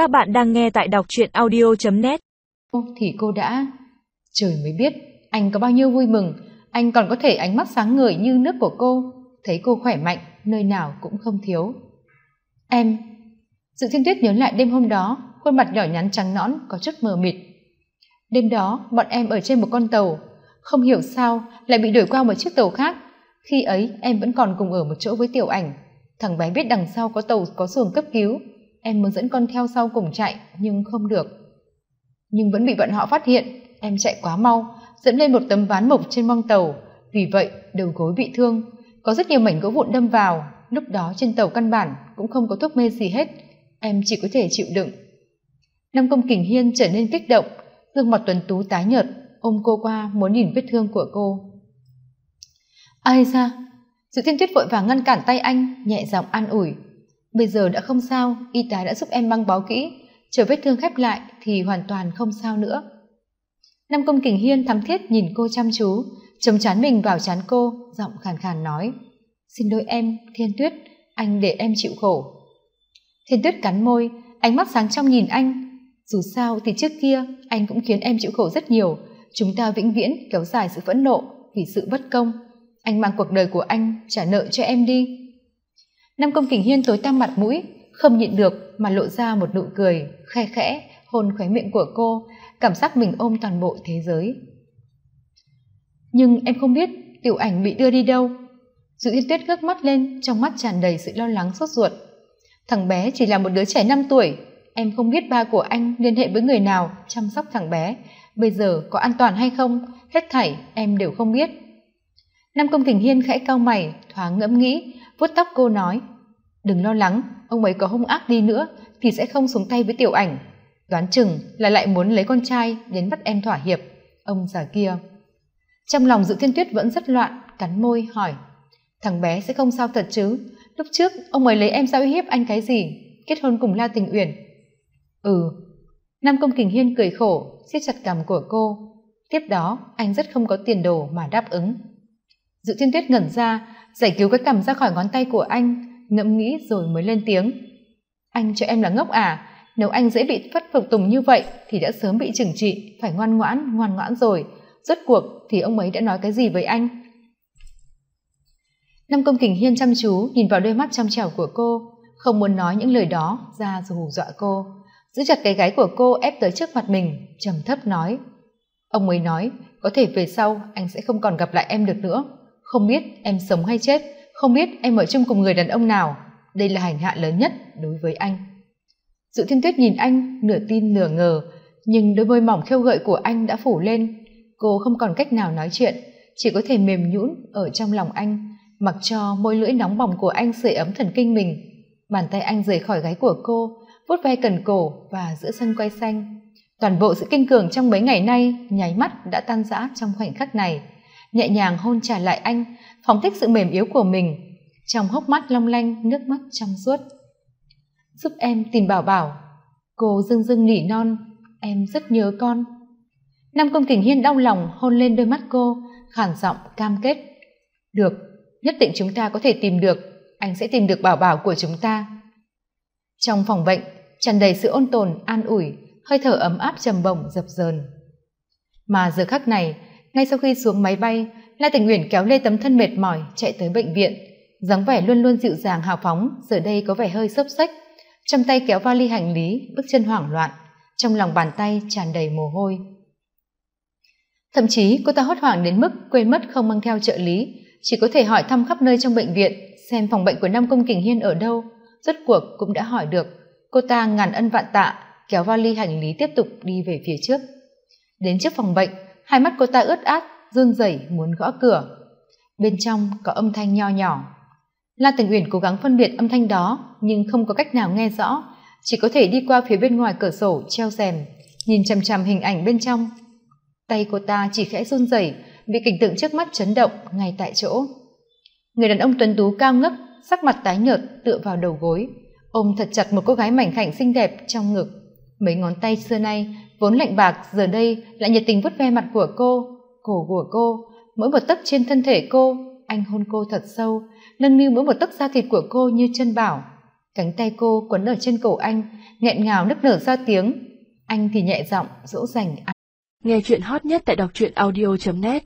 Các bạn đang nghe tại đọc truyện audio.net Thì cô đã... Trời mới biết, anh có bao nhiêu vui mừng, anh còn có thể ánh mắt sáng ngời như nước của cô, thấy cô khỏe mạnh, nơi nào cũng không thiếu. Em... Dự thiên tuyết nhớ lại đêm hôm đó, khuôn mặt nhỏ nhắn trắng nõn có chút mờ mịt. Đêm đó, bọn em ở trên một con tàu, không hiểu sao lại bị đuổi qua một chiếc tàu khác. Khi ấy, em vẫn còn cùng ở một chỗ với tiểu ảnh. Thằng bé biết đằng sau có tàu có xuồng cấp cứu, em muốn dẫn con theo sau cùng chạy, nhưng không được. Nhưng vẫn bị bọn họ phát hiện, em chạy quá mau, dẫn lên một tấm ván mộc trên mong tàu. Vì vậy, đầu gối bị thương. Có rất nhiều mảnh gỗ vụn đâm vào. Lúc đó trên tàu căn bản cũng không có thuốc mê gì hết. Em chỉ có thể chịu đựng. Nam công kình hiên trở nên kích động, gương mặt tuấn tú tái nhợt, ôm cô qua muốn nhìn vết thương của cô. Ai ra? Sự thiên tuyết vội vàng ngăn cản tay anh, nhẹ giọng an ủi bây giờ đã không sao, y tá đã giúp em băng bó kỹ. Chờ vết thương khép lại thì hoàn toàn không sao nữa. Nam công kình hiên thắm thiết nhìn cô chăm chú, chống chán mình vào chán cô, giọng khàn khàn nói, xin lỗi em, thiên tuyết, anh để em chịu khổ. Thiên tuyết cắn môi, ánh mắt sáng trong nhìn anh. Dù sao thì trước kia, anh cũng khiến em chịu khổ rất nhiều. Chúng ta vĩnh viễn kéo dài sự phẫn nộ vì sự bất công. Anh mang cuộc đời của anh trả nợ cho em đi nam công kình hiên tối tăm mặt mũi, không nhịn được mà lộ ra một nụ cười khe khẽ, hôn khóe miệng của cô, cảm giác mình ôm toàn bộ thế giới. Nhưng em không biết tiểu ảnh bị đưa đi đâu. Dự yên tuyết ngước mắt lên, trong mắt tràn đầy sự lo lắng sốt ruột. Thằng bé chỉ là một đứa trẻ năm tuổi, em không biết ba của anh liên hệ với người nào chăm sóc thằng bé. Bây giờ có an toàn hay không, hết thảy em đều không biết. Nam công kình hiên khẽ cau mày, thoáng ngẫm nghĩ vuốt tóc cô nói, đừng lo lắng, ông ấy có hung ác đi nữa thì sẽ không xuống tay với tiểu ảnh. Đoán chừng là lại muốn lấy con trai đến bắt em thỏa hiệp. Ông già kia. Trong lòng dự thiên tuyết vẫn rất loạn, cắn môi hỏi, thằng bé sẽ không sao thật chứ? Lúc trước ông ấy lấy em sao uy hiếp anh cái gì? Kết hôn cùng la tình uyển. Ừ. Nam công kình hiên cười khổ, siết chặt cằm của cô. Tiếp đó, anh rất không có tiền đồ mà đáp ứng. Dự thiên tuyết ngẩn ra giải cứu cái cằm ra khỏi ngón tay của anh, ngẫm nghĩ rồi mới lên tiếng. Anh cho em là ngốc à? Nếu anh dễ bị phất phục tùng như vậy thì đã sớm bị trừng trị, phải ngoan ngoãn ngoan ngoãn rồi. Rốt cuộc thì ông ấy đã nói cái gì với anh? Năm công kình hiên chăm chú nhìn vào đôi mắt trong trẻo của cô, không muốn nói những lời đó ra rồi hù dọa cô. Giữ chặt cái gáy của cô ép tới trước mặt mình, trầm thấp nói. Ông ấy nói, có thể về sau anh sẽ không còn gặp lại em được nữa không biết em sống hay chết, không biết em ở chung cùng người đàn ông nào. Đây là hành hạ lớn nhất đối với anh. Dự thiên tuyết nhìn anh, nửa tin nửa ngờ, nhưng đôi môi mỏng khêu gợi của anh đã phủ lên. Cô không còn cách nào nói chuyện, chỉ có thể mềm nhũn ở trong lòng anh, mặc cho môi lưỡi nóng bỏng của anh sưởi ấm thần kinh mình. Bàn tay anh rời khỏi gáy của cô, vuốt ve cần cổ và giữa sân quay xanh. Toàn bộ sự kinh cường trong mấy ngày nay, nháy mắt đã tan rã trong khoảnh khắc này nhẹ nhàng hôn trả lại anh, phóng thích sự mềm yếu của mình. Trong hốc mắt long lanh, nước mắt trong suốt. Giúp em tìm bảo bảo. Cô dưng dưng nỉ non, em rất nhớ con. Nam công kình hiên đau lòng hôn lên đôi mắt cô, khản giọng cam kết. Được, nhất định chúng ta có thể tìm được. Anh sẽ tìm được bảo bảo của chúng ta. Trong phòng bệnh, tràn đầy sự ôn tồn, an ủi, hơi thở ấm áp trầm bổng dập dờn. Mà giờ khắc này ngay sau khi xuống máy bay la tình uyển kéo lê tấm thân mệt mỏi chạy tới bệnh viện. Dáng vẻ luôn luôn dịu dàng, hào phóng, giờ đây có vẻ hơi xốc xếch. Trong tay kéo vali hành lý, bước chân hoảng loạn. Trong lòng bàn tay tràn đầy mồ hôi. Thậm chí, cô ta hốt hoảng đến mức quên mất không mang theo trợ lý. Chỉ có thể hỏi thăm khắp nơi trong bệnh viện, xem phòng bệnh của nam công kình hiên ở đâu. Rốt cuộc cũng đã hỏi được. Cô ta ngàn ân vạn tạ, kéo vali hành lý tiếp tục đi về phía trước. Đến trước phòng bệnh hai mắt cô ta ướt át, run rẩy muốn gõ cửa. Bên trong có âm thanh nho nhỏ. La tình uyển cố gắng phân biệt âm thanh đó, nhưng không có cách nào nghe rõ. Chỉ có thể đi qua phía bên ngoài cửa sổ, treo rèm, nhìn chằm chằm hình ảnh bên trong. Tay cô ta chỉ khẽ run rẩy bị cảnh tượng trước mắt chấn động ngay tại chỗ. Người đàn ông tuấn tú cao ngất, sắc mặt tái nhợt tựa vào đầu gối. Ôm thật chặt một cô gái mảnh khảnh xinh đẹp trong ngực mấy ngón tay xưa nay, vốn lạnh bạc, giờ đây lại nhiệt tình vứt ve mặt của cô, cổ của cô. Mỗi một tấc trên thân thể cô, anh hôn cô thật sâu, nâng niu mỗi một tấc da thịt của cô như chân bảo. Cánh tay cô quấn ở trên cổ anh, nghẹn ngào nức nở ra tiếng. Anh thì nhẹ giọng, dỗ dành nghe chuyện hot nhất tại đọc truyện audio net.